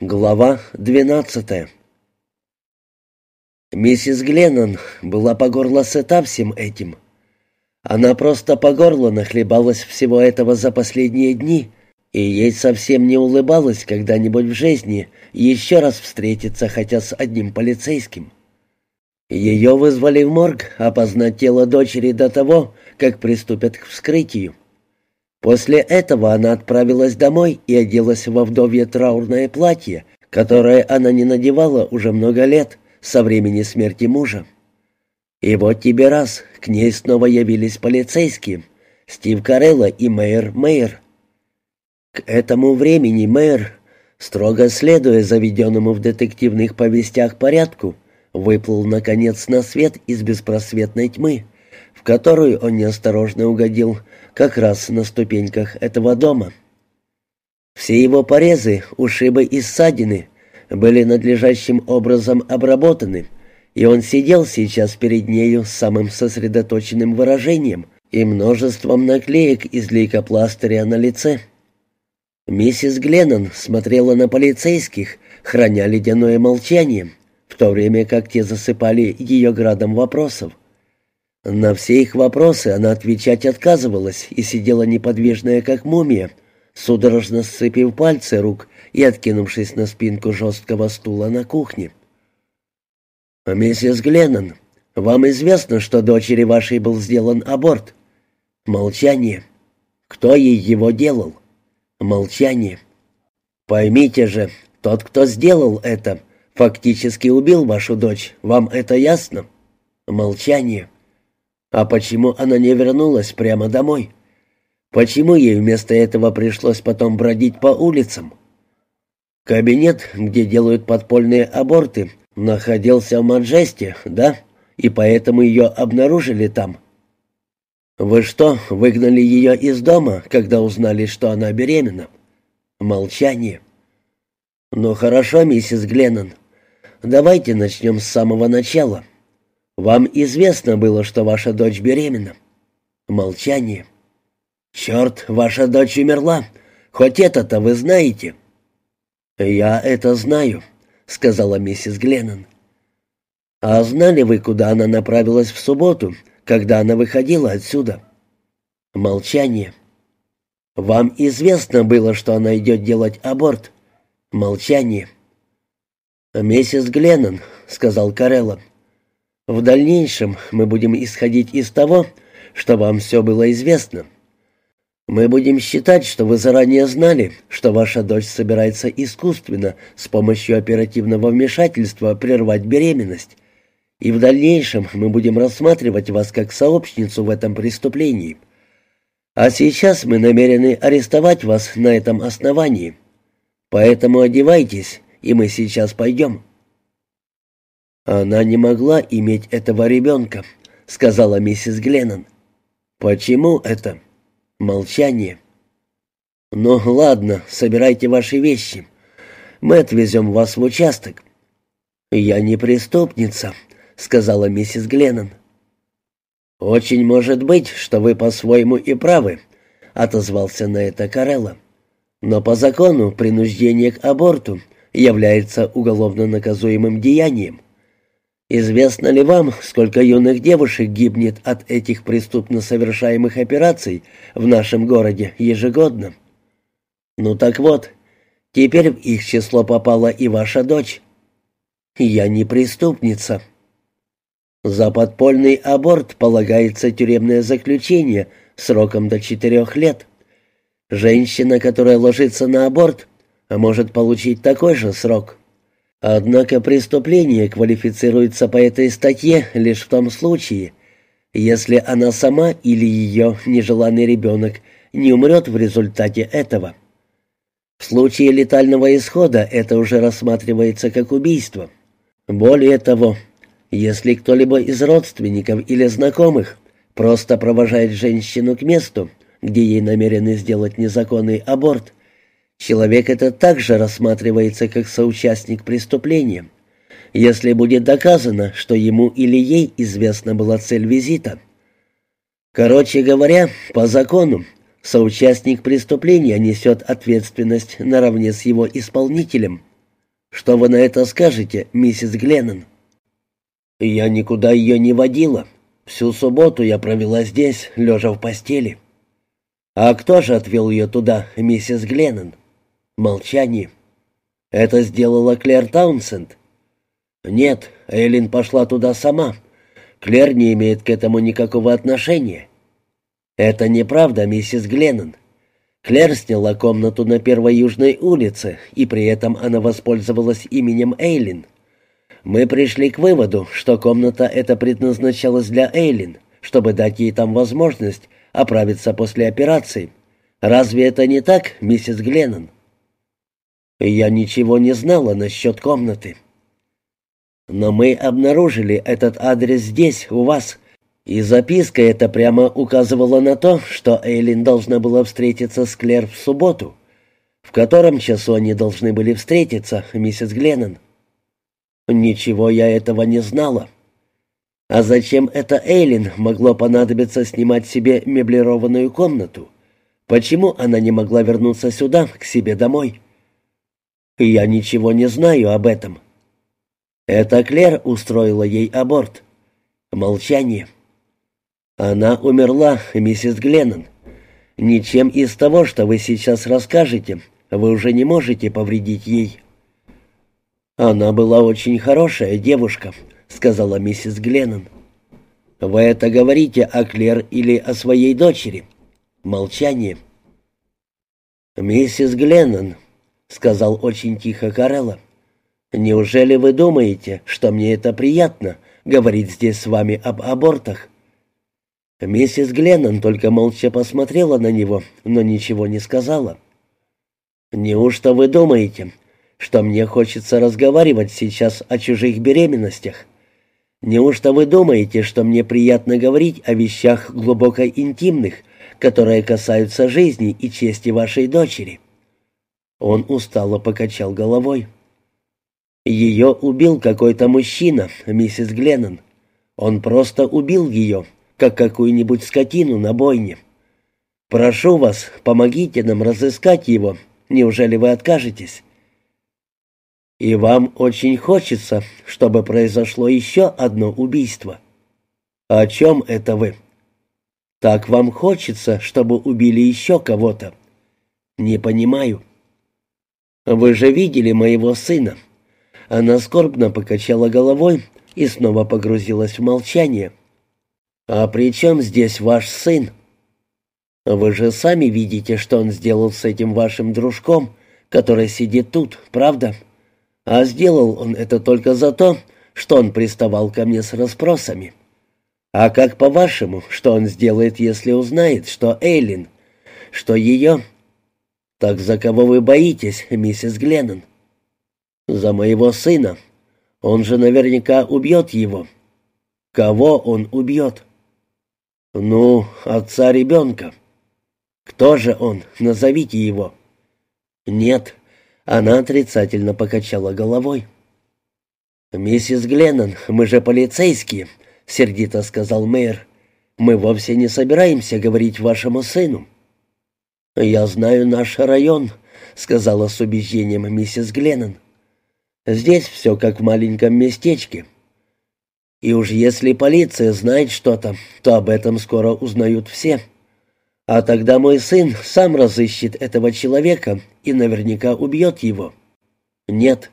Глава двенадцатая Миссис Гленнон была по горло сыта всем этим. Она просто по горло нахлебалась всего этого за последние дни, и ей совсем не улыбалось когда-нибудь в жизни еще раз встретиться хотя с одним полицейским. Ее вызвали в морг опознать тело дочери до того, как приступят к вскрытию. После этого она отправилась домой и оделась во вдовье траурное платье, которое она не надевала уже много лет, со времени смерти мужа. И вот тебе раз, к ней снова явились полицейские, Стив Карелло и мэр Мэйр. К этому времени мэр, строго следуя заведенному в детективных повестях порядку, выплыл, наконец, на свет из беспросветной тьмы, в которую он неосторожно угодил как раз на ступеньках этого дома. Все его порезы, ушибы и ссадины были надлежащим образом обработаны, и он сидел сейчас перед нею с самым сосредоточенным выражением и множеством наклеек из лейкопластыря на лице. Миссис Гленнон смотрела на полицейских, храня ледяное молчание, в то время как те засыпали ее градом вопросов. На все их вопросы она отвечать отказывалась и сидела неподвижная, как мумия, судорожно сцепив пальцы рук и откинувшись на спинку жесткого стула на кухне. «Миссис Гленнон, вам известно, что дочери вашей был сделан аборт?» «Молчание. Кто ей его делал?» «Молчание. Поймите же, тот, кто сделал это, фактически убил вашу дочь. Вам это ясно?» «Молчание. А почему она не вернулась прямо домой? Почему ей вместо этого пришлось потом бродить по улицам? Кабинет, где делают подпольные аборты, находился в Маджесте, да? И поэтому ее обнаружили там. Вы что, выгнали ее из дома, когда узнали, что она беременна? Молчание. Ну хорошо, миссис Гленнон. Давайте начнем с самого начала. Вам известно было, что ваша дочь беременна?» Молчание. «Черт, ваша дочь умерла. Хоть это-то вы знаете». «Я это знаю», — сказала миссис Гленнон. «А знали вы, куда она направилась в субботу, когда она выходила отсюда?» Молчание. «Вам известно было, что она идет делать аборт?» Молчание. «Миссис Гленнон», — сказал Карелло, — в дальнейшем мы будем исходить из того, что вам все было известно. Мы будем считать, что вы заранее знали, что ваша дочь собирается искусственно с помощью оперативного вмешательства прервать беременность. И в дальнейшем мы будем рассматривать вас как сообщницу в этом преступлении. А сейчас мы намерены арестовать вас на этом основании. Поэтому одевайтесь, и мы сейчас пойдем». «Она не могла иметь этого ребенка», — сказала миссис Гленнон. «Почему это?» «Молчание». «Ну, ладно, собирайте ваши вещи. Мы отвезем вас в участок». «Я не преступница», — сказала миссис Гленнон. «Очень может быть, что вы по-своему и правы», — отозвался на это Карелла. «Но по закону принуждение к аборту является уголовно наказуемым деянием. Известно ли вам, сколько юных девушек гибнет от этих преступно совершаемых операций в нашем городе ежегодно? Ну так вот, теперь в их число попала и ваша дочь. Я не преступница. За подпольный аборт полагается тюремное заключение сроком до четырех лет. Женщина, которая ложится на аборт, может получить такой же срок. Однако преступление квалифицируется по этой статье лишь в том случае, если она сама или ее нежеланный ребенок не умрет в результате этого. В случае летального исхода это уже рассматривается как убийство. Более того, если кто-либо из родственников или знакомых просто провожает женщину к месту, где ей намерены сделать незаконный аборт, Человек этот также рассматривается как соучастник преступления, если будет доказано, что ему или ей известна была цель визита. Короче говоря, по закону, соучастник преступления несет ответственность наравне с его исполнителем. Что вы на это скажете, миссис Гленнон?» «Я никуда ее не водила. Всю субботу я провела здесь, лежа в постели». «А кто же отвел ее туда, миссис Гленнон?» Молчание. «Это сделала Клэр Таунсенд?» «Нет, Эллин пошла туда сама. Клэр не имеет к этому никакого отношения». «Это неправда, миссис Гленнон. Клэр сняла комнату на Первой Южной улице, и при этом она воспользовалась именем Эйлин. Мы пришли к выводу, что комната эта предназначалась для Эйлин, чтобы дать ей там возможность оправиться после операции. Разве это не так, миссис Гленнон? Я ничего не знала насчет комнаты. Но мы обнаружили этот адрес здесь, у вас, и записка эта прямо указывала на то, что Эйлин должна была встретиться с Клэр в субботу. В котором часу они должны были встретиться, миссис Гленнон? Ничего я этого не знала. А зачем это Эйлин могло понадобиться снимать себе меблированную комнату? Почему она не могла вернуться сюда, к себе домой? Я ничего не знаю об этом. Это Клэр устроила ей аборт. Молчание. Она умерла, миссис Гленнон. Ничем из того, что вы сейчас расскажете, вы уже не можете повредить ей. Она была очень хорошая девушка, сказала миссис Гленнон. Вы это говорите о Клер или о своей дочери? Молчание. Миссис Гленнон, сказал очень тихо Карелла. Неужели вы думаете, что мне это приятно говорить здесь с вами об абортах? Миссис Гленнон только молча посмотрела на него, но ничего не сказала. «Неужто вы думаете, что мне хочется разговаривать сейчас о чужих беременностях? Неужто вы думаете, что мне приятно говорить о вещах глубоко интимных, которые касаются жизни и чести вашей дочери?» Он устало покачал головой. «Ее убил какой-то мужчина, миссис Гленнон. Он просто убил ее» как какую-нибудь скотину на бойне. Прошу вас, помогите нам разыскать его. Неужели вы откажетесь? И вам очень хочется, чтобы произошло еще одно убийство. О чем это вы? Так вам хочется, чтобы убили еще кого-то? Не понимаю. Вы же видели моего сына. Она скорбно покачала головой и снова погрузилась в молчание. «А при чем здесь ваш сын?» «Вы же сами видите, что он сделал с этим вашим дружком, который сидит тут, правда? А сделал он это только за то, что он приставал ко мне с расспросами. А как по-вашему, что он сделает, если узнает, что Эйлин, что ее...» «Так за кого вы боитесь, миссис Гленнон?» «За моего сына. Он же наверняка убьет его». «Кого он убьет?» «Ну, отца ребенка. Кто же он? Назовите его». «Нет», — она отрицательно покачала головой. «Миссис Гленнон, мы же полицейские», — сердито сказал мэр. «Мы вовсе не собираемся говорить вашему сыну». «Я знаю наш район», — сказала с убеждением миссис Гленнон. «Здесь все как в маленьком местечке. И уж если полиция знает что-то, то об этом скоро узнают все. А тогда мой сын сам разыщет этого человека и наверняка убьет его. Нет.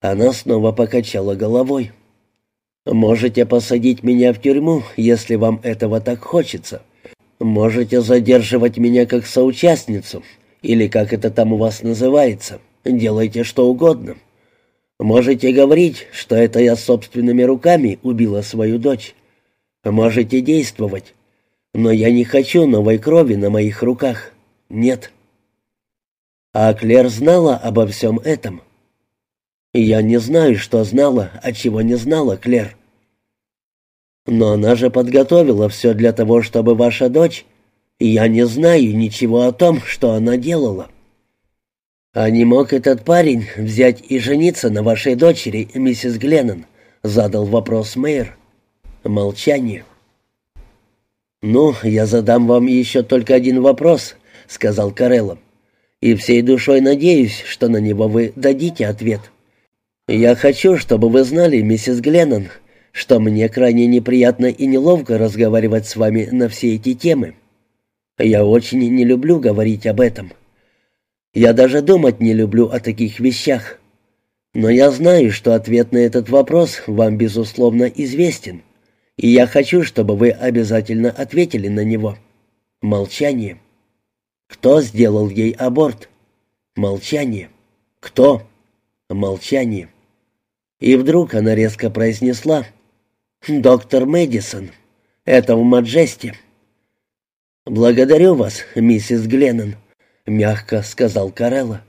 Она снова покачала головой. Можете посадить меня в тюрьму, если вам этого так хочется. Можете задерживать меня как соучастницу, или как это там у вас называется. Делайте что угодно. Можете говорить, что это я собственными руками убила свою дочь. Можете действовать. Но я не хочу новой крови на моих руках. Нет. А Клер знала обо всем этом. Я не знаю, что знала, а чего не знала Клер. Но она же подготовила все для того, чтобы ваша дочь... Я не знаю ничего о том, что она делала. «А не мог этот парень взять и жениться на вашей дочери, миссис Гленнон?» — задал вопрос мэр. Молчание. «Ну, я задам вам еще только один вопрос», — сказал Карелло. «И всей душой надеюсь, что на него вы дадите ответ. «Я хочу, чтобы вы знали, миссис Гленнон, что мне крайне неприятно и неловко разговаривать с вами на все эти темы. Я очень не люблю говорить об этом. Я даже думать не люблю о таких вещах. Но я знаю, что ответ на этот вопрос вам, безусловно, известен, и я хочу, чтобы вы обязательно ответили на него. Молчание. Кто сделал ей аборт? Молчание. Кто? Молчание. И вдруг она резко произнесла «Доктор Мэдисон, это в Маджесте». «Благодарю вас, миссис Гленнон», — мягко сказал Карелла.